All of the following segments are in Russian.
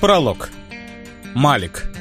Пролог. Малик.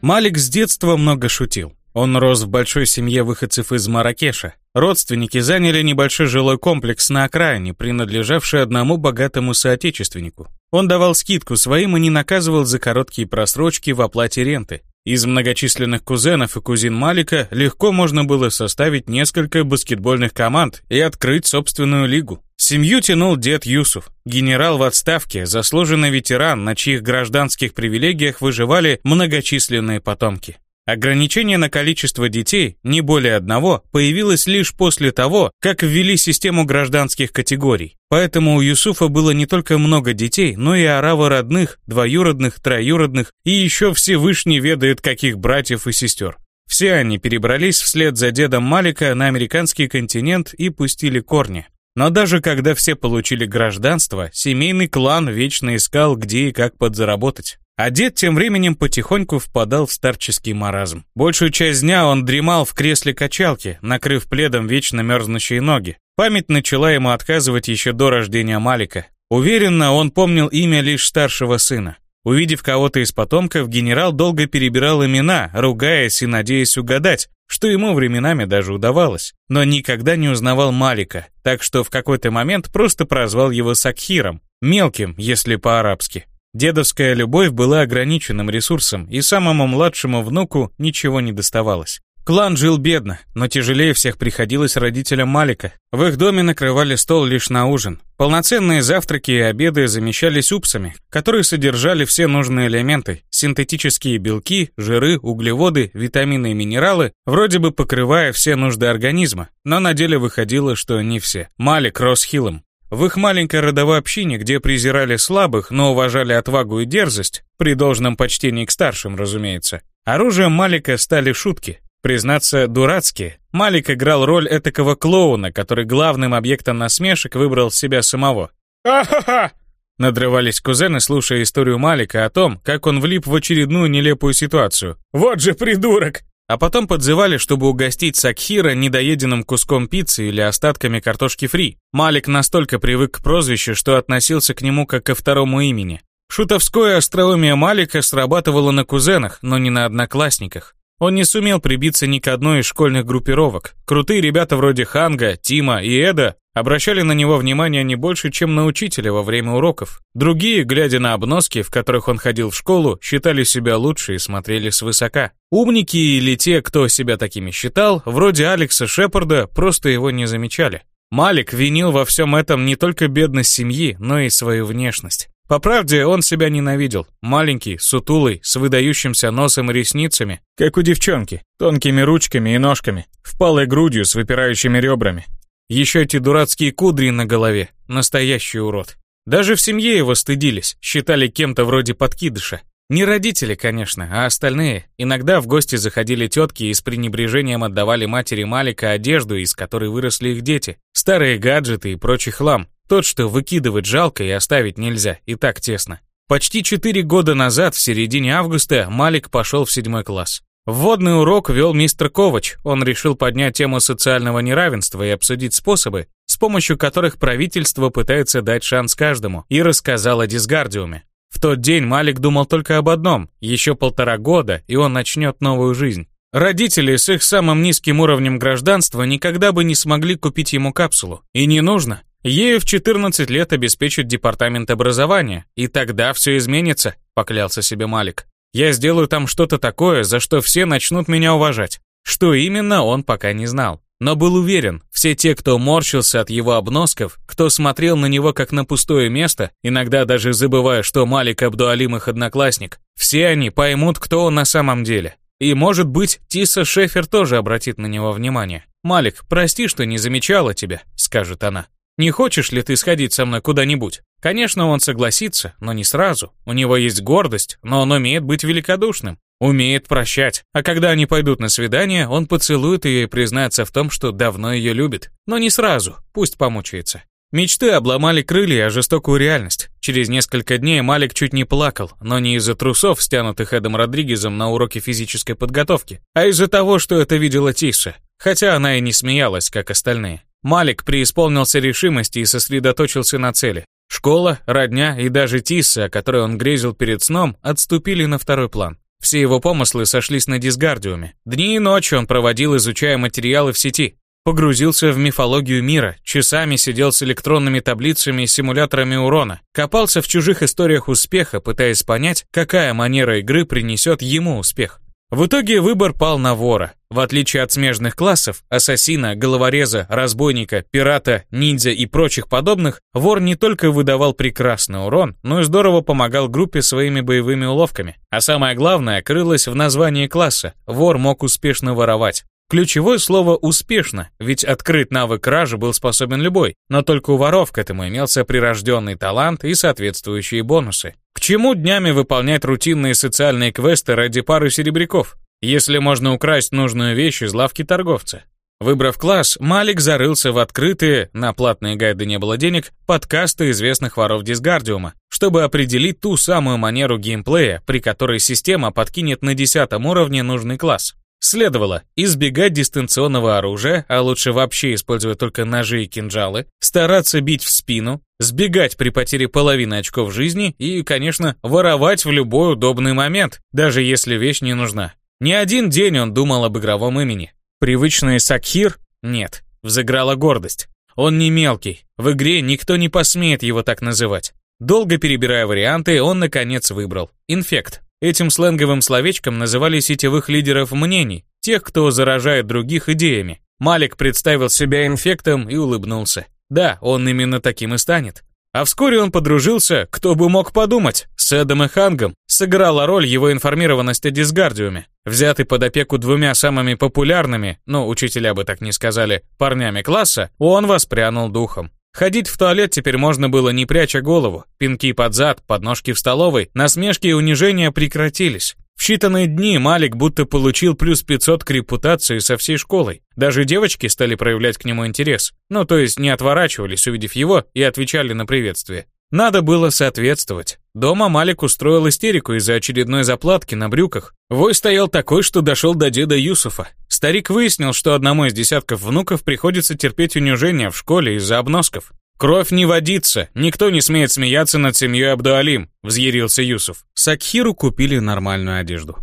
Малик с детства много шутил. Он рос в большой семье выходцев из Маракеша. Родственники заняли небольшой жилой комплекс на окраине, принадлежавший одному богатому соотечественнику. Он давал скидку своим и не наказывал за короткие просрочки в оплате ренты. Из многочисленных кузенов и кузин Малика легко можно было составить несколько баскетбольных команд и открыть собственную лигу. Семью тянул дед Юсуф, генерал в отставке, заслуженный ветеран, на чьих гражданских привилегиях выживали многочисленные потомки. Ограничение на количество детей, не более одного, появилось лишь после того, как ввели систему гражданских категорий. Поэтому у Юсуфа было не только много детей, но и орава родных, двоюродных, троюродных и еще Всевышний ведает каких братьев и сестер. Все они перебрались вслед за дедом Малика на американский континент и пустили корни. Но даже когда все получили гражданство, семейный клан вечно искал, где и как подзаработать. А дед тем временем потихоньку впадал в старческий маразм. Большую часть дня он дремал в кресле качалки, накрыв пледом вечно мерзнущие ноги. Память начала ему отказывать еще до рождения Малика. Уверенно, он помнил имя лишь старшего сына. Увидев кого-то из потомков, генерал долго перебирал имена, ругаясь и надеясь угадать, что ему временами даже удавалось, но никогда не узнавал Малика, так что в какой-то момент просто прозвал его Сакхиром, мелким, если по-арабски. Дедовская любовь была ограниченным ресурсом, и самому младшему внуку ничего не доставалось. Клан жил бедно, но тяжелее всех приходилось родителям Малика. В их доме накрывали стол лишь на ужин. Полноценные завтраки и обеды замещались упсами, которые содержали все нужные элементы – синтетические белки, жиры, углеводы, витамины и минералы, вроде бы покрывая все нужды организма, но на деле выходило, что не все. Малик рос хилым, в их маленькой родовой общине, где презирали слабых, но уважали отвагу и дерзость, при должном почтении к старшим, разумеется, оружием Малика стали шутки. Признаться, дурацкие. Малик играл роль этакого клоуна, который главным объектом насмешек выбрал себя самого. «А-ха-ха!» Надрывались кузены, слушая историю Малика о том, как он влип в очередную нелепую ситуацию. «Вот же придурок!» А потом подзывали, чтобы угостить Сакхира недоеденным куском пиццы или остатками картошки фри. Малик настолько привык к прозвищу, что относился к нему как ко второму имени. Шутовское остроумие Малика срабатывало на кузенах, но не на одноклассниках. Он не сумел прибиться ни к одной из школьных группировок. Крутые ребята вроде Ханга, Тима и Эда обращали на него внимание не больше, чем на учителя во время уроков. Другие, глядя на обноски, в которых он ходил в школу, считали себя лучше и смотрели свысока. Умники или те, кто себя такими считал, вроде Алекса Шепарда, просто его не замечали. Малик винил во всем этом не только бедность семьи, но и свою внешность. По правде, он себя ненавидел. Маленький, сутулый, с выдающимся носом и ресницами, как у девчонки, тонкими ручками и ножками, впалой грудью с выпирающими ребрами. Еще эти дурацкие кудри на голове, настоящий урод. Даже в семье его стыдились, считали кем-то вроде подкидыша. Не родители, конечно, а остальные. Иногда в гости заходили тетки и с пренебрежением отдавали матери Малика одежду, из которой выросли их дети, старые гаджеты и прочий хлам. Тот, что выкидывать жалко и оставить нельзя, и так тесно. Почти четыре года назад, в середине августа, Малик пошел в седьмой класс. Вводный урок вел мистер Ковач. Он решил поднять тему социального неравенства и обсудить способы, с помощью которых правительство пытается дать шанс каждому, и рассказал о дисгардиуме. В тот день Малик думал только об одном. Еще полтора года, и он начнет новую жизнь. Родители с их самым низким уровнем гражданства никогда бы не смогли купить ему капсулу. И не нужно. Ею в 14 лет обеспечит департамент образования, и тогда все изменится, поклялся себе Малик. Я сделаю там что-то такое, за что все начнут меня уважать. Что именно, он пока не знал. Но был уверен, все те, кто морщился от его обносков, кто смотрел на него как на пустое место, иногда даже забывая, что Малик Абдуалим их одноклассник, все они поймут, кто он на самом деле. И, может быть, Тиса Шефер тоже обратит на него внимание. «Малик, прости, что не замечала тебя», — скажет она. Не хочешь ли ты сходить со мной куда-нибудь? Конечно, он согласится, но не сразу. У него есть гордость, но он умеет быть великодушным. Умеет прощать. А когда они пойдут на свидание, он поцелует ее и признается в том, что давно ее любит. Но не сразу, пусть помучается. Мечты обломали крылья, а жестокую реальность. Через несколько дней Малик чуть не плакал, но не из-за трусов, стянутых Эдом Родригезом на уроке физической подготовки, а из-за того, что это видела Тиша, хотя она и не смеялась, как остальные. Малик преисполнился решимости и сосредоточился на цели. Школа, родня и даже Тисса, о которой он грезил перед сном, отступили на второй план. Все его помыслы сошлись на дисгардиуме. Дни и ночи он проводил, изучая материалы в сети. Погрузился в мифологию мира, часами сидел с электронными таблицами и симуляторами урона, копался в чужих историях успеха, пытаясь понять, какая манера игры принесет ему успех. В итоге выбор пал на вора. В отличие от смежных классов, ассасина, головореза, разбойника, пирата, ниндзя и прочих подобных, вор не только выдавал прекрасный урон, но и здорово помогал группе своими боевыми уловками. А самое главное, крылось в названии класса. Вор мог успешно воровать. Ключевое слово «успешно», ведь открыть навык кражи был способен любой, но только у воров к этому имелся прирожденный талант и соответствующие бонусы. Чему днями выполнять рутинные социальные квесты ради пары серебряков, если можно украсть нужную вещь из лавки торговца? Выбрав класс, Малик зарылся в открытые, на платные гайды не было денег, подкасты известных воров Дисгардиума, чтобы определить ту самую манеру геймплея, при которой система подкинет на десятом уровне нужный класс. Следовало избегать дистанционного оружия, а лучше вообще использовать только ножи и кинжалы, стараться бить в спину, сбегать при потере половины очков жизни и, конечно, воровать в любой удобный момент, даже если вещь не нужна. Не один день он думал об игровом имени. Привычный Сакхир? Нет, взыграла гордость. Он не мелкий, в игре никто не посмеет его так называть. Долго перебирая варианты, он наконец выбрал. Инфект. Этим сленговым словечком называли сетевых лидеров мнений, тех, кто заражает других идеями. Малик представил себя инфектом и улыбнулся. Да, он именно таким и станет. А вскоре он подружился, кто бы мог подумать, с Эдом и Хангом. Сыграла роль его информированность о дисгардиуме. Взятый под опеку двумя самыми популярными, ну, учителя бы так не сказали, парнями класса, он воспрянул духом. Ходить в туалет теперь можно было не пряча голову. Пинки под зад, подножки в столовой, насмешки и унижения прекратились. В считанные дни Малик будто получил плюс 500 к репутации со всей школой. Даже девочки стали проявлять к нему интерес. Ну, то есть не отворачивались, увидев его, и отвечали на приветствие. Надо было соответствовать. Дома Малик устроил истерику из-за очередной заплатки на брюках. Вой стоял такой, что дошел до деда Юсуфа. Старик выяснил, что одному из десятков внуков приходится терпеть унижение в школе из-за обносков. «Кровь не водится, никто не смеет смеяться над семьей Абдуалим», — взъярился Юсуф. Сакхиру купили нормальную одежду.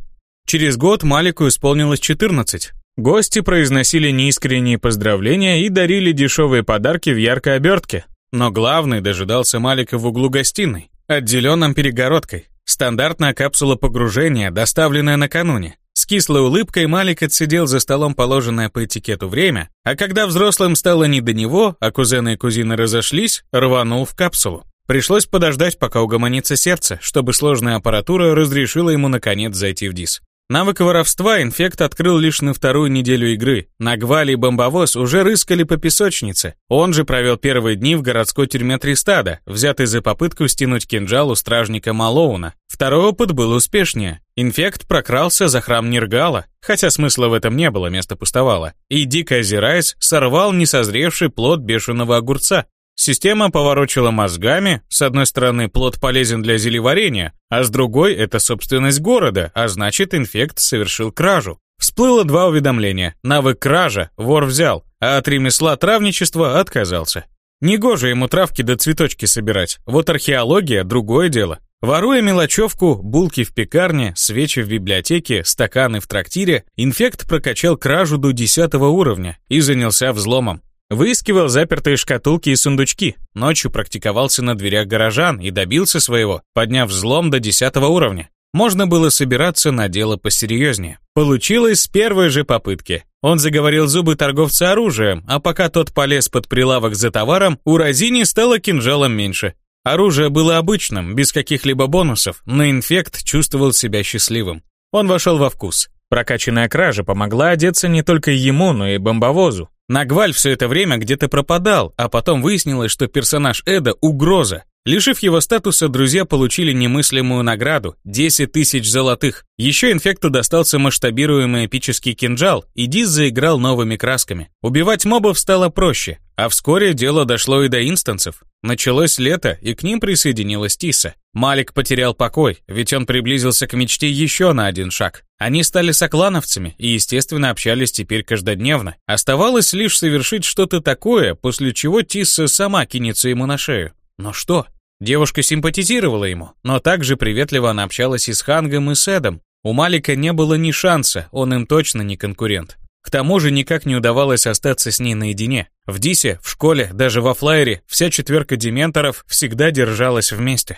Через год Малику исполнилось 14. Гости произносили неискренние поздравления и дарили дешевые подарки в яркой обертке, но главный дожидался Малика в углу гостиной, отделенном перегородкой. Стандартная капсула погружения, доставленная накануне. С кислой улыбкой Малик отсидел за столом положенное по этикету время, а когда взрослым стало не до него, а кузены и кузины разошлись, рванул в капсулу. Пришлось подождать, пока угомонится сердце, чтобы сложная аппаратура разрешила ему наконец зайти в ДИС. Навык воровства инфект открыл лишь на вторую неделю игры. Нагвали и бомбовоз уже рыскали по песочнице. Он же провел первые дни в городской тюрьме Тристада, взятый за попытку стянуть кинжал у стражника Малоуна. Второй опыт был успешнее. Инфект прокрался за храм Нергала, хотя смысла в этом не было, место пустовало. И, дико озираясь, сорвал несозревший плод бешеного огурца. Система поворочила мозгами, с одной стороны плод полезен для зелеварения, а с другой это собственность города, а значит инфект совершил кражу. Всплыло два уведомления. Навык кража вор взял, а от ремесла травничества отказался. Негоже ему травки да цветочки собирать, вот археология – другое дело. Воруя мелочевку, булки в пекарне, свечи в библиотеке, стаканы в трактире, инфект прокачал кражу до 10 уровня и занялся взломом. Выискивал запертые шкатулки и сундучки, ночью практиковался на дверях горожан и добился своего, подняв взлом до 10 уровня. Можно было собираться на дело посерьезнее. Получилось с первой же попытки. Он заговорил зубы торговца оружием, а пока тот полез под прилавок за товаром, у Розини стало кинжалом меньше. Оружие было обычным, без каких-либо бонусов, но инфект чувствовал себя счастливым. Он вошел во вкус. Прокачанная кража помогла одеться не только ему, но и бомбовозу. Нагваль все это время где-то пропадал, а потом выяснилось, что персонаж Эда — угроза. Лишив его статуса, друзья получили немыслимую награду – 10 тысяч золотых. Еще инфекту достался масштабируемый эпический кинжал, и Диз заиграл новыми красками. Убивать мобов стало проще, а вскоре дело дошло и до инстансов. Началось лето, и к ним присоединилась Тиса. Малик потерял покой, ведь он приблизился к мечте еще на один шаг. Они стали соклановцами и, естественно, общались теперь каждодневно. Оставалось лишь совершить что-то такое, после чего Тисса сама кинется ему на шею. Но что? Девушка симпатизировала ему, но также приветливо она общалась и с Хангом, и с Эдом. У Малика не было ни шанса, он им точно не конкурент. К тому же никак не удавалось остаться с ней наедине. В Дисе, в школе, даже во флайере вся четверка дементоров всегда держалась вместе.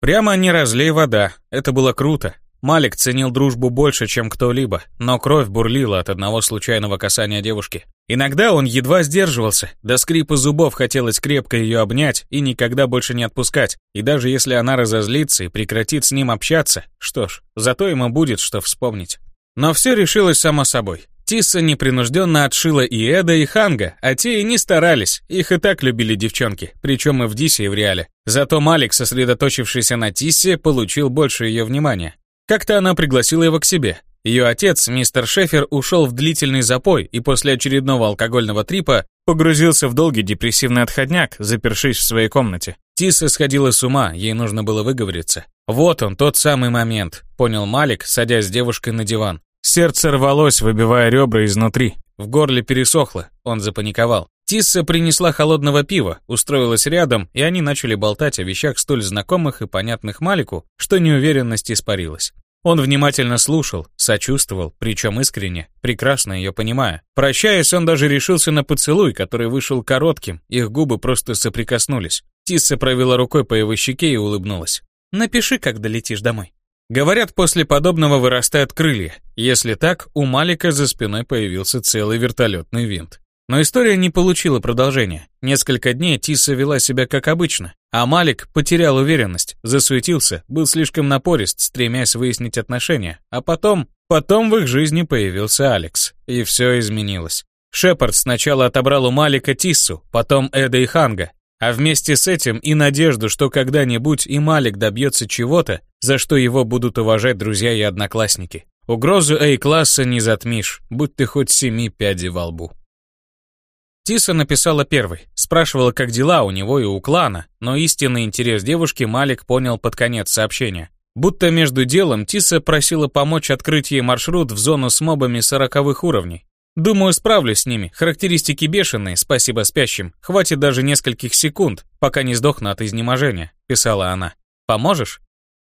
Прямо не разлей вода, это было круто. Малик ценил дружбу больше, чем кто-либо, но кровь бурлила от одного случайного касания девушки. Иногда он едва сдерживался, до скрипа зубов хотелось крепко ее обнять и никогда больше не отпускать. И даже если она разозлится и прекратит с ним общаться, что ж, зато ему будет что вспомнить. Но все решилось само собой. Тисса непринужденно отшила и Эда, и Ханга, а те и не старались, их и так любили девчонки, причем и в Дисе, и в Реале. Зато Малик, сосредоточившийся на Тиссе, получил больше ее внимания. Как-то она пригласила его к себе. Ее отец, мистер Шефер, ушел в длительный запой и после очередного алкогольного трипа погрузился в долгий депрессивный отходняк, запершись в своей комнате. Тиса сходила с ума, ей нужно было выговориться. Вот он, тот самый момент, понял Малик, садясь с девушкой на диван. Сердце рвалось, выбивая ребра изнутри. В горле пересохло, он запаниковал. Тисса принесла холодного пива, устроилась рядом, и они начали болтать о вещах столь знакомых и понятных Малику, что неуверенность испарилась. Он внимательно слушал, сочувствовал, причем искренне, прекрасно ее понимая. Прощаясь, он даже решился на поцелуй, который вышел коротким, их губы просто соприкоснулись. Тисса провела рукой по его щеке и улыбнулась. «Напиши, когда летишь домой». Говорят, после подобного вырастают крылья. Если так, у Малика за спиной появился целый вертолетный винт. Но история не получила продолжения. Несколько дней Тиса вела себя как обычно, а Малик потерял уверенность, засуетился, был слишком напорист, стремясь выяснить отношения. А потом, потом в их жизни появился Алекс, и все изменилось. Шепард сначала отобрал у Малика Тиссу, потом Эда и Ханга, а вместе с этим и надежду, что когда-нибудь и Малик добьется чего-то, за что его будут уважать друзья и одноклассники. Угрозу A-класса не затмишь, будь ты хоть семи пядей во лбу. Тиса написала первой, спрашивала, как дела у него и у клана, но истинный интерес девушки Малик понял под конец сообщения. Будто между делом Тиса просила помочь открыть ей маршрут в зону с мобами сороковых уровней. «Думаю, справлюсь с ними. Характеристики бешеные, спасибо спящим. Хватит даже нескольких секунд, пока не сдохну от изнеможения», — писала она. «Поможешь?»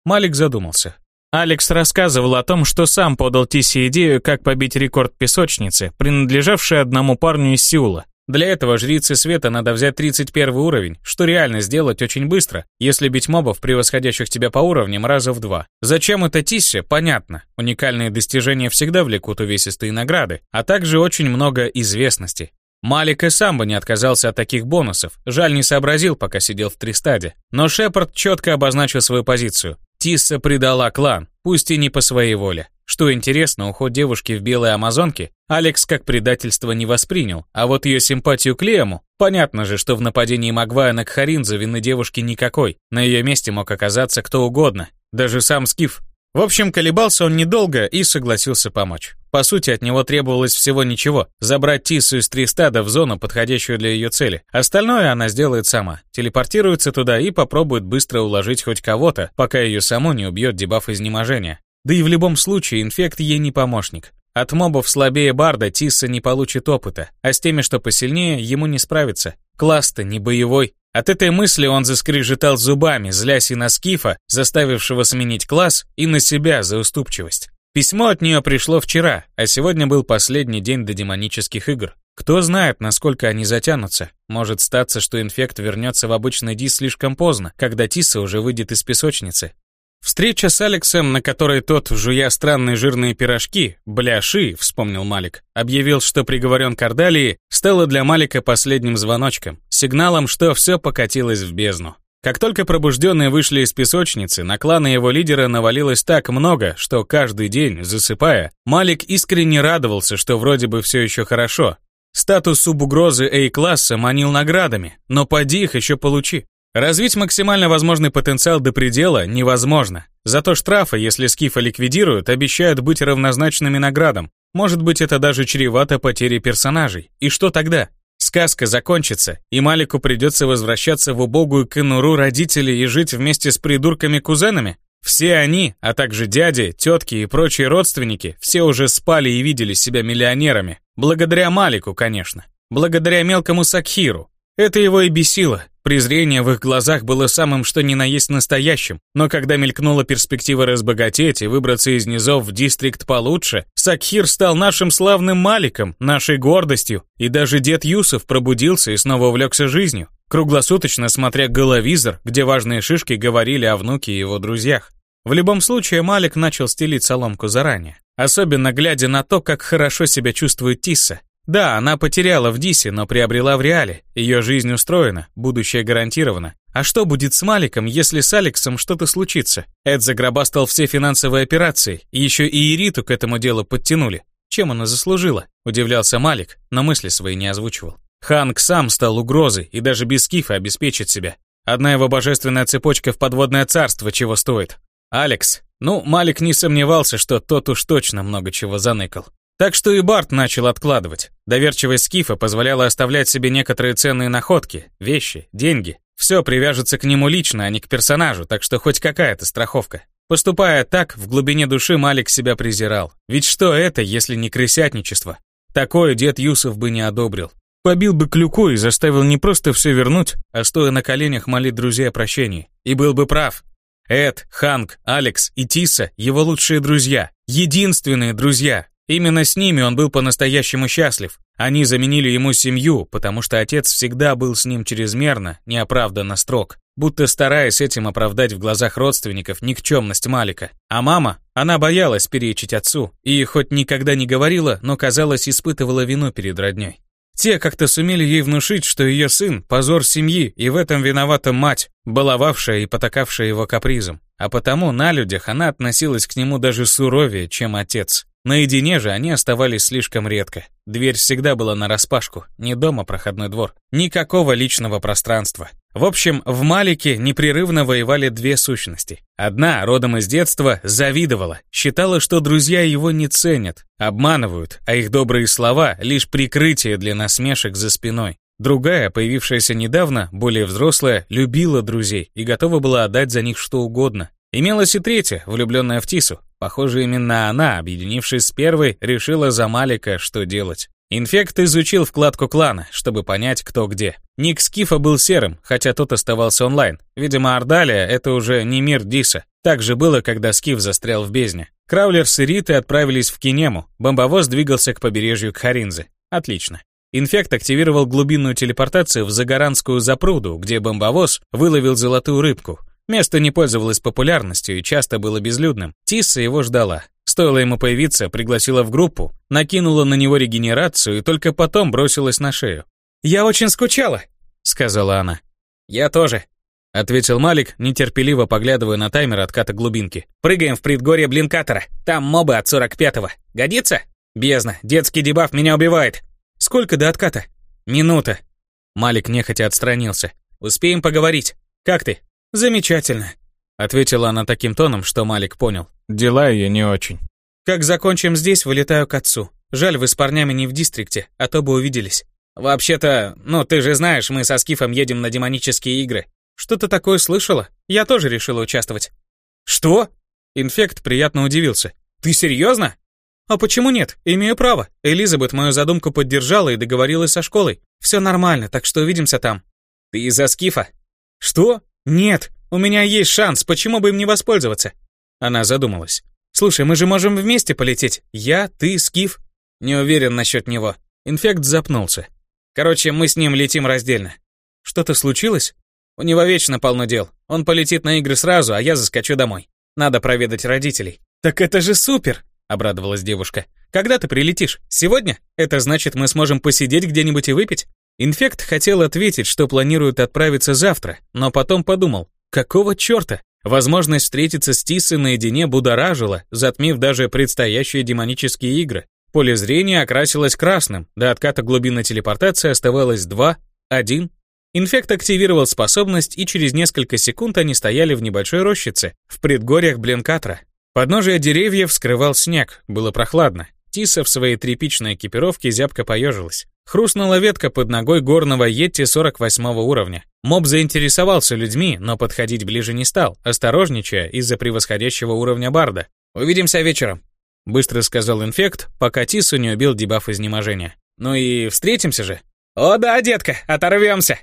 Малик задумался. Алекс рассказывал о том, что сам подал Тисе идею, как побить рекорд песочницы, принадлежавший одному парню из Сеула. Для этого жрицы света надо взять 31 уровень, что реально сделать очень быстро, если бить мобов, превосходящих тебя по уровням, раза в два. Зачем это Тиссе, понятно. Уникальные достижения всегда влекут увесистые награды, а также очень много известности. Малик и сам бы не отказался от таких бонусов, жаль не сообразил, пока сидел в Тристаде. Но Шепард четко обозначил свою позицию. Тисса предала клан, пусть и не по своей воле. Что интересно, уход девушки в белой амазонке Алекс как предательство не воспринял, а вот ее симпатию к Лему, понятно же, что в нападении Магвая на Кхаринза вины девушки никакой, на ее месте мог оказаться кто угодно, даже сам Скиф. В общем, колебался он недолго и согласился помочь. По сути, от него требовалось всего ничего – забрать Тису из Тристада в зону, подходящую для ее цели. Остальное она сделает сама. Телепортируется туда и попробует быстро уложить хоть кого-то, пока ее саму не убьет дебаф изнеможения. Да и в любом случае инфект ей не помощник. От мобов слабее Барда Тисса не получит опыта, а с теми, что посильнее, ему не справиться. Класс-то не боевой. От этой мысли он заскрежетал зубами, злясь и на Скифа, заставившего сменить класс, и на себя за уступчивость. Письмо от нее пришло вчера, а сегодня был последний день до демонических игр. Кто знает, насколько они затянутся. Может статься, что инфект вернется в обычный Ди слишком поздно, когда Тисса уже выйдет из песочницы. Встреча с Алексом, на которой тот, жуя странные жирные пирожки, бляши, вспомнил Малик, объявил, что приговорен к Ордалии, стало для Малика последним звоночком, сигналом, что все покатилось в бездну. Как только пробужденные вышли из песочницы, на кланы его лидера навалилось так много, что каждый день, засыпая, Малик искренне радовался, что вроде бы все еще хорошо. Статус субугрозы A-класса манил наградами, но поди их еще получи. Развить максимально возможный потенциал до предела невозможно. Зато штрафы, если скифа ликвидируют, обещают быть равнозначными наградам. Может быть, это даже чревато потерей персонажей. И что тогда? Сказка закончится, и Малику придется возвращаться в убогую конуру родителей и жить вместе с придурками-кузенами? Все они, а также дяди, тетки и прочие родственники, все уже спали и видели себя миллионерами. Благодаря Малику, конечно. Благодаря мелкому Сакхиру. Это его и бесило. Презрение в их глазах было самым что ни на есть настоящим, но когда мелькнула перспектива разбогатеть и выбраться из низов в дистрикт получше, Сакхир стал нашим славным Маликом, нашей гордостью, и даже дед Юсов пробудился и снова увлекся жизнью, круглосуточно смотря головизор, где важные шишки говорили о внуке и его друзьях. В любом случае, Малик начал стелить соломку заранее, особенно глядя на то, как хорошо себя чувствует Тисса, да, она потеряла в Дисе, но приобрела в Реале. Ее жизнь устроена, будущее гарантировано. А что будет с Маликом, если с Алексом что-то случится? Эд загробастал все финансовые операции, и еще и Ириту к этому делу подтянули. Чем она заслужила? Удивлялся Малик, но мысли свои не озвучивал. Ханг сам стал угрозой и даже без Кифа обеспечит себя. Одна его божественная цепочка в подводное царство чего стоит. Алекс. Ну, Малик не сомневался, что тот уж точно много чего заныкал. Так что и Барт начал откладывать. Доверчивость Скифа позволяла оставлять себе некоторые ценные находки, вещи, деньги. Все привяжется к нему лично, а не к персонажу, так что хоть какая-то страховка. Поступая так, в глубине души Малик себя презирал. Ведь что это, если не крысятничество? Такое дед Юсов бы не одобрил. Побил бы клюку и заставил не просто все вернуть, а стоя на коленях молить друзей о прощении. И был бы прав. Эд, Ханк, Алекс и Тиса – его лучшие друзья. Единственные друзья, Именно с ними он был по-настоящему счастлив. Они заменили ему семью, потому что отец всегда был с ним чрезмерно, неоправданно строг, будто стараясь этим оправдать в глазах родственников никчемность Малика. А мама, она боялась перечить отцу, и хоть никогда не говорила, но, казалось, испытывала вину перед родней. Те как-то сумели ей внушить, что ее сын – позор семьи, и в этом виновата мать, баловавшая и потакавшая его капризом. А потому на людях она относилась к нему даже суровее, чем отец. Наедине же они оставались слишком редко. Дверь всегда была нараспашку, не дома проходной двор. Никакого личного пространства. В общем, в Малике непрерывно воевали две сущности. Одна, родом из детства, завидовала, считала, что друзья его не ценят, обманывают, а их добрые слова — лишь прикрытие для насмешек за спиной. Другая, появившаяся недавно, более взрослая, любила друзей и готова была отдать за них что угодно. Имелась и третья, влюбленная в Тису, Похоже, именно она, объединившись с первой, решила за Малика, что делать. Инфект изучил вкладку клана, чтобы понять, кто где. Ник Скифа был серым, хотя тот оставался онлайн. Видимо, Ордалия — это уже не мир Диса. Так же было, когда Скиф застрял в бездне. Краулер с Иритой отправились в Кинему. Бомбовоз двигался к побережью Кхаринзы. Отлично. Инфект активировал глубинную телепортацию в Загоранскую запруду, где бомбовоз выловил золотую рыбку. Место не пользовалось популярностью и часто было безлюдным. Тисса его ждала. Стоило ему появиться, пригласила в группу, накинула на него регенерацию и только потом бросилась на шею. «Я очень скучала», — сказала она. «Я тоже», — ответил Малик, нетерпеливо поглядывая на таймер отката глубинки. «Прыгаем в предгорье Блинкатора. Там мобы от 45-го. Годится?» «Бездна. Детский дебаф меня убивает». «Сколько до отката?» «Минута». Малик нехотя отстранился. «Успеем поговорить. Как ты?» «Замечательно», — ответила она таким тоном, что Малик понял. «Дела ее не очень». «Как закончим здесь, вылетаю к отцу. Жаль, вы с парнями не в дистрикте, а то бы увиделись». «Вообще-то, ну ты же знаешь, мы со Скифом едем на демонические игры». «Что-то такое слышала? Я тоже решила участвовать». «Что?» Инфект приятно удивился. «Ты серьезно?» «А почему нет? Имею право. Элизабет мою задумку поддержала и договорилась со школой. Все нормально, так что увидимся там». «Ты из-за Скифа?» «Что? «Нет, у меня есть шанс, почему бы им не воспользоваться?» Она задумалась. «Слушай, мы же можем вместе полететь. Я, ты, Скиф». Не уверен насчет него. Инфект запнулся. Короче, мы с ним летим раздельно. Что-то случилось? У него вечно полно дел. Он полетит на игры сразу, а я заскочу домой. Надо проведать родителей. Так это же супер, обрадовалась девушка. Когда ты прилетишь? Сегодня? Это значит, мы сможем посидеть где-нибудь и выпить? Инфект хотел ответить, что планирует отправиться завтра, но потом подумал, какого черта? Возможность встретиться с Тиссой наедине будоражила, затмив даже предстоящие демонические игры. Поле зрения окрасилось красным, до отката глубины телепортации оставалось 2, 1. Инфект активировал способность, и через несколько секунд они стояли в небольшой рощице, в предгорьях Бленкатра. Подножие деревьев скрывал снег, было прохладно. Тиса в своей тряпичной экипировке зябко поежилась. Хрустнула ветка под ногой горного Йети 48 уровня. Моб заинтересовался людьми, но подходить ближе не стал, осторожничая из-за превосходящего уровня барда. «Увидимся вечером», — быстро сказал инфект, пока Тису не убил дебаф изнеможения. «Ну и встретимся же». «О да, детка, оторвемся!»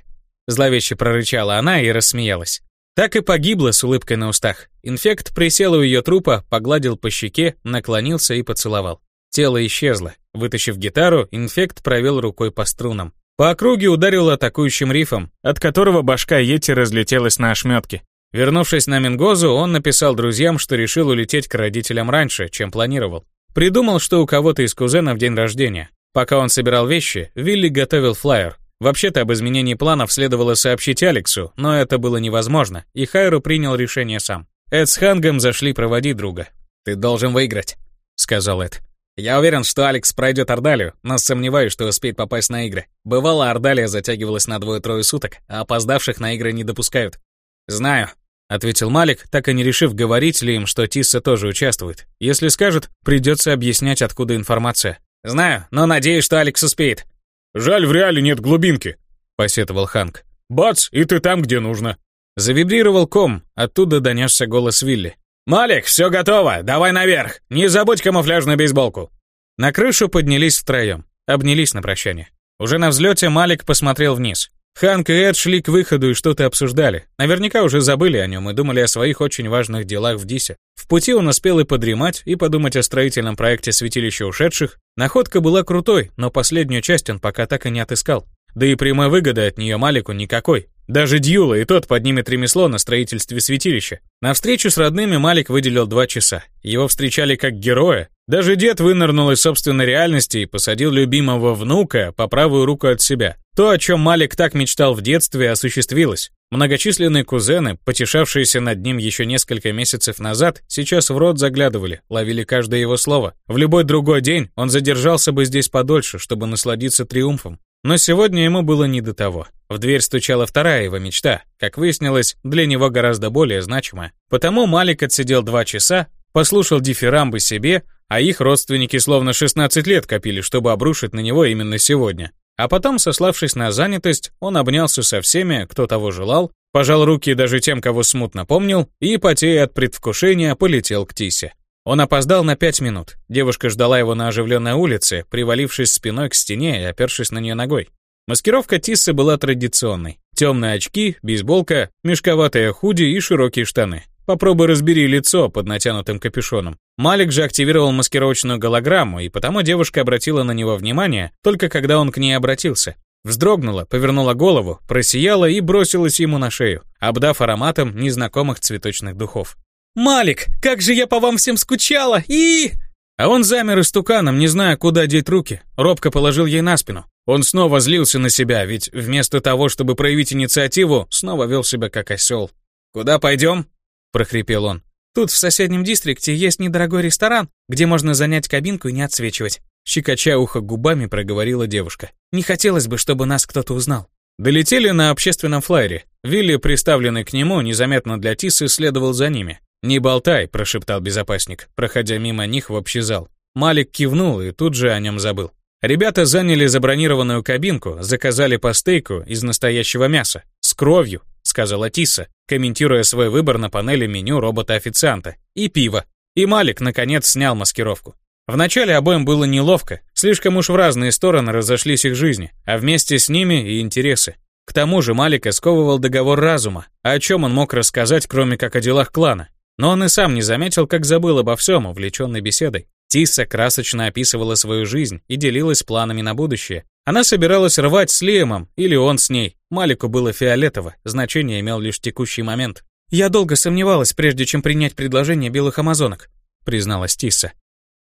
Зловеще прорычала она и рассмеялась. Так и погибла с улыбкой на устах. Инфект присел у ее трупа, погладил по щеке, наклонился и поцеловал. Тело исчезло. Вытащив гитару, инфект провел рукой по струнам. По округе ударил атакующим рифом, от которого башка Йети разлетелась на ошметки. Вернувшись на Мингозу, он написал друзьям, что решил улететь к родителям раньше, чем планировал. Придумал, что у кого-то из кузенов день рождения. Пока он собирал вещи, Вилли готовил флаер. Вообще-то об изменении планов следовало сообщить Алексу, но это было невозможно, и Хайру принял решение сам. Эд с Хангом зашли проводить друга. «Ты должен выиграть», — сказал Эд. «Я уверен, что Алекс пройдет Ордалию, но сомневаюсь, что успеет попасть на игры. Бывало, Ордалия затягивалась на двое-трое суток, а опоздавших на игры не допускают». «Знаю», — ответил Малик, так и не решив, говорить ли им, что Тисса тоже участвует. Если скажет, придется объяснять, откуда информация. «Знаю, но надеюсь, что Алекс успеет». «Жаль, в реале нет глубинки», — посетовал Ханк. «Бац, и ты там, где нужно». Завибрировал ком, оттуда донесся голос Вилли. «Малик, все готово, давай наверх, не забудь камуфляжную бейсболку». На крышу поднялись втроем, обнялись на прощание. Уже на взлете Малик посмотрел вниз. Ханк и Эд шли к выходу и что-то обсуждали. Наверняка уже забыли о нем и думали о своих очень важных делах в Дисе. В пути он успел и подремать, и подумать о строительном проекте святилища ушедших. Находка была крутой, но последнюю часть он пока так и не отыскал. Да и прямой выгоды от нее Малику никакой. Даже Дьюла и тот поднимет ремесло на строительстве святилища. На встречу с родными Малик выделил два часа. Его встречали как героя. Даже дед вынырнул из собственной реальности и посадил любимого внука по правую руку от себя. То, о чем Малик так мечтал в детстве, осуществилось. Многочисленные кузены, потешавшиеся над ним еще несколько месяцев назад, сейчас в рот заглядывали, ловили каждое его слово. В любой другой день он задержался бы здесь подольше, чтобы насладиться триумфом. Но сегодня ему было не до того. В дверь стучала вторая его мечта, как выяснилось, для него гораздо более значимая. Потому Малик отсидел два часа, послушал дифирамбы себе, а их родственники словно 16 лет копили, чтобы обрушить на него именно сегодня. А потом, сославшись на занятость, он обнялся со всеми, кто того желал, пожал руки даже тем, кого смутно помнил, и, потея от предвкушения, полетел к Тисе. Он опоздал на пять минут. Девушка ждала его на оживленной улице, привалившись спиной к стене и опершись на нее ногой. Маскировка Тиссы была традиционной. Темные очки, бейсболка, мешковатые худи и широкие штаны. Попробуй разбери лицо под натянутым капюшоном. Малик же активировал маскировочную голограмму, и потому девушка обратила на него внимание, только когда он к ней обратился. Вздрогнула, повернула голову, просияла и бросилась ему на шею, обдав ароматом незнакомых цветочных духов. «Малик, как же я по вам всем скучала! И...» А он замер истуканом, не зная, куда деть руки. Робко положил ей на спину. Он снова злился на себя, ведь вместо того, чтобы проявить инициативу, снова вел себя как осел. «Куда пойдем?» — прохрипел он. «Тут в соседнем дистрикте есть недорогой ресторан, где можно занять кабинку и не отсвечивать». Щекоча ухо губами проговорила девушка. «Не хотелось бы, чтобы нас кто-то узнал». Долетели на общественном флайере. Вилли, приставленный к нему, незаметно для Тисы, следовал за ними. «Не болтай», — прошептал безопасник, проходя мимо них в общий зал. Малик кивнул и тут же о нем забыл. Ребята заняли забронированную кабинку, заказали по стейку из настоящего мяса. «С кровью», — сказала Тиса, комментируя свой выбор на панели меню робота-официанта. «И пиво». И Малик, наконец, снял маскировку. Вначале обоим было неловко, слишком уж в разные стороны разошлись их жизни, а вместе с ними и интересы. К тому же Малика сковывал договор разума, о чем он мог рассказать, кроме как о делах клана. Но он и сам не заметил, как забыл обо всем, увлеченной беседой. Тисса красочно описывала свою жизнь и делилась планами на будущее. Она собиралась рвать с Лиэмом, или он с ней. Малику было фиолетово, значение имел лишь текущий момент. «Я долго сомневалась, прежде чем принять предложение белых амазонок», призналась Тисса.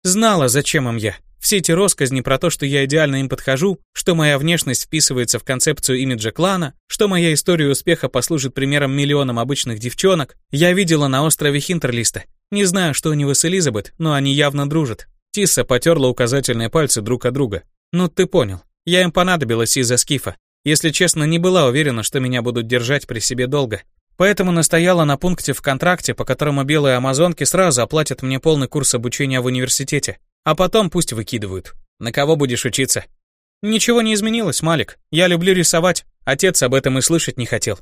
«Знала, зачем им я. Все эти россказни про то, что я идеально им подхожу, что моя внешность вписывается в концепцию имиджа клана, что моя история успеха послужит примером миллионам обычных девчонок, я видела на острове Хинтерлиста. Не знаю, что у него с Элизабет, но они явно дружат. Тисса потерла указательные пальцы друг от друга. Ну ты понял. Я им понадобилась из-за скифа. Если честно, не была уверена, что меня будут держать при себе долго. Поэтому настояла на пункте в контракте, по которому белые амазонки сразу оплатят мне полный курс обучения в университете, а потом пусть выкидывают. На кого будешь учиться? Ничего не изменилось, Малик. Я люблю рисовать. Отец об этом и слышать не хотел.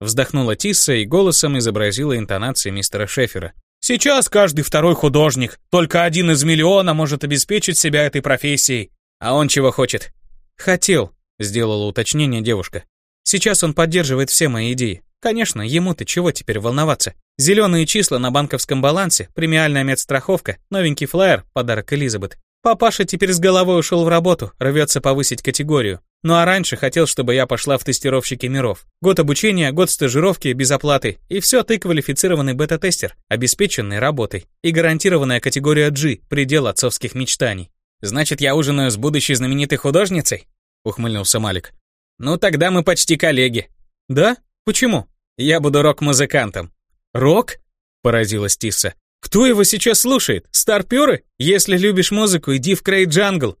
Вздохнула Тисса и голосом изобразила интонации мистера Шефера. Сейчас каждый второй художник, только один из миллиона может обеспечить себя этой профессией. А он чего хочет? Хотел, сделала уточнение девушка. Сейчас он поддерживает все мои идеи. Конечно, ему-то чего теперь волноваться? Зеленые числа на банковском балансе, премиальная медстраховка, новенький флаер, подарок Элизабет. Папаша теперь с головой ушел в работу, рвется повысить категорию. Ну а раньше хотел, чтобы я пошла в тестировщики миров. Год обучения, год стажировки без оплаты. И все, ты квалифицированный бета-тестер, обеспеченный работой. И гарантированная категория G, предел отцовских мечтаний. «Значит, я ужинаю с будущей знаменитой художницей?» — ухмыльнулся Малик. «Ну, тогда мы почти коллеги». «Да? Почему?» «Я буду рок-музыкантом». «Рок?» — поразилась Тисса. «Кто его сейчас слушает? Старпёры? Если любишь музыку, иди в Крей Джангл».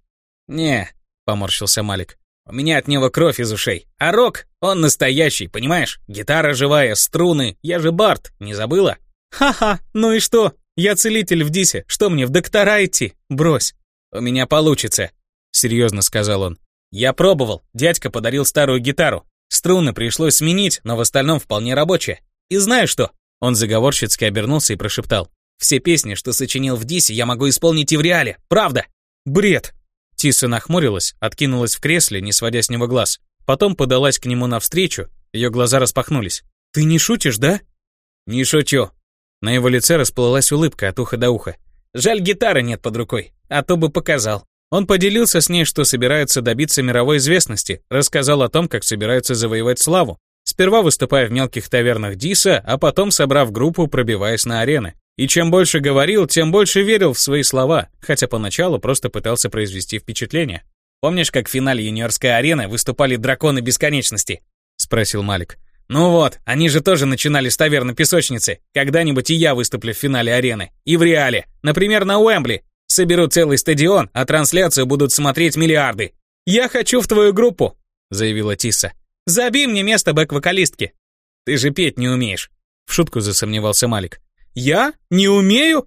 «Не», — поморщился Малик. «У меня от него кровь из ушей. А рок, он настоящий, понимаешь? Гитара живая, струны. Я же Барт, не забыла?» «Ха-ха, ну и что? Я целитель в Дисе. Что мне, в доктора идти? Брось». «У меня получится», — серьезно сказал он. «Я пробовал. Дядька подарил старую гитару. Струны пришлось сменить, но в остальном вполне рабочие. И знаешь что?» Он заговорщицки обернулся и прошептал. «Все песни, что сочинил в Дисе, я могу исполнить и в реале. Правда!» «Бред!» Тиса нахмурилась, откинулась в кресле, не сводя с него глаз. Потом подалась к нему навстречу, ее глаза распахнулись. «Ты не шутишь, да?» «Не шучу». На его лице расплылась улыбка от уха до уха. Жаль, гитары нет под рукой, а то бы показал. Он поделился с ней, что собирается добиться мировой известности, рассказал о том, как собирается завоевать славу. Сперва выступая в мелких тавернах Диса, а потом собрав группу, пробиваясь на арены. И чем больше говорил, тем больше верил в свои слова, хотя поначалу просто пытался произвести впечатление. «Помнишь, как в финале юниорской арены выступали драконы бесконечности?» — спросил Малик. «Ну вот, они же тоже начинали с таверны песочницы. Когда-нибудь и я выступлю в финале арены. И в реале. Например, на Уэмбли. Соберу целый стадион, а трансляцию будут смотреть миллиарды. «Я хочу в твою группу», — заявила Тисса. «Забей мне место бэк-вокалистки». «Ты же петь не умеешь», — в шутку засомневался Малик. «Я? Не умею?»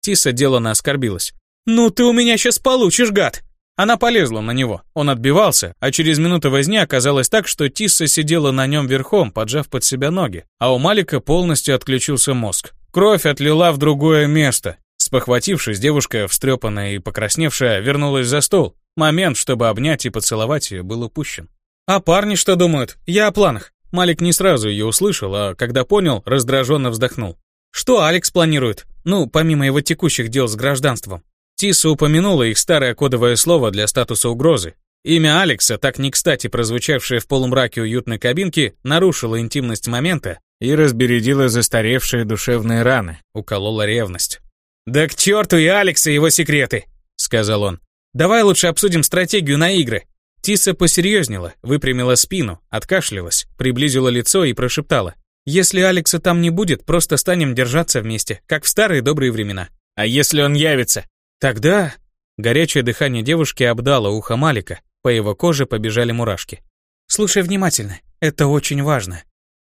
Тисса делано оскорбилась. «Ну ты у меня сейчас получишь, гад!» Она полезла на него, он отбивался, а через минуту возни оказалось так, что Тисса сидела на нем верхом, поджав под себя ноги, а у Малика полностью отключился мозг. Кровь отлила в другое место. Спохватившись, девушка, встрепанная и покрасневшая, вернулась за стол. Момент, чтобы обнять и поцеловать ее, был упущен. «А парни что думают? Я о планах». Малик не сразу ее услышал, а когда понял, раздраженно вздохнул. «Что Алекс планирует? Ну, помимо его текущих дел с гражданством?» Тиса упомянула их старое кодовое слово для статуса угрозы. Имя Алекса, так не кстати прозвучавшее в полумраке уютной кабинки, нарушило интимность момента и разбередило застаревшие душевные раны, уколола ревность. «Да к черту и Алекса его секреты!» — сказал он. «Давай лучше обсудим стратегию на игры». Тиса посерьезнела, выпрямила спину, откашлялась, приблизила лицо и прошептала. «Если Алекса там не будет, просто станем держаться вместе, как в старые добрые времена. А если он явится?» Тогда горячее дыхание девушки обдало ухо Малика, по его коже побежали мурашки. «Слушай внимательно, это очень важно.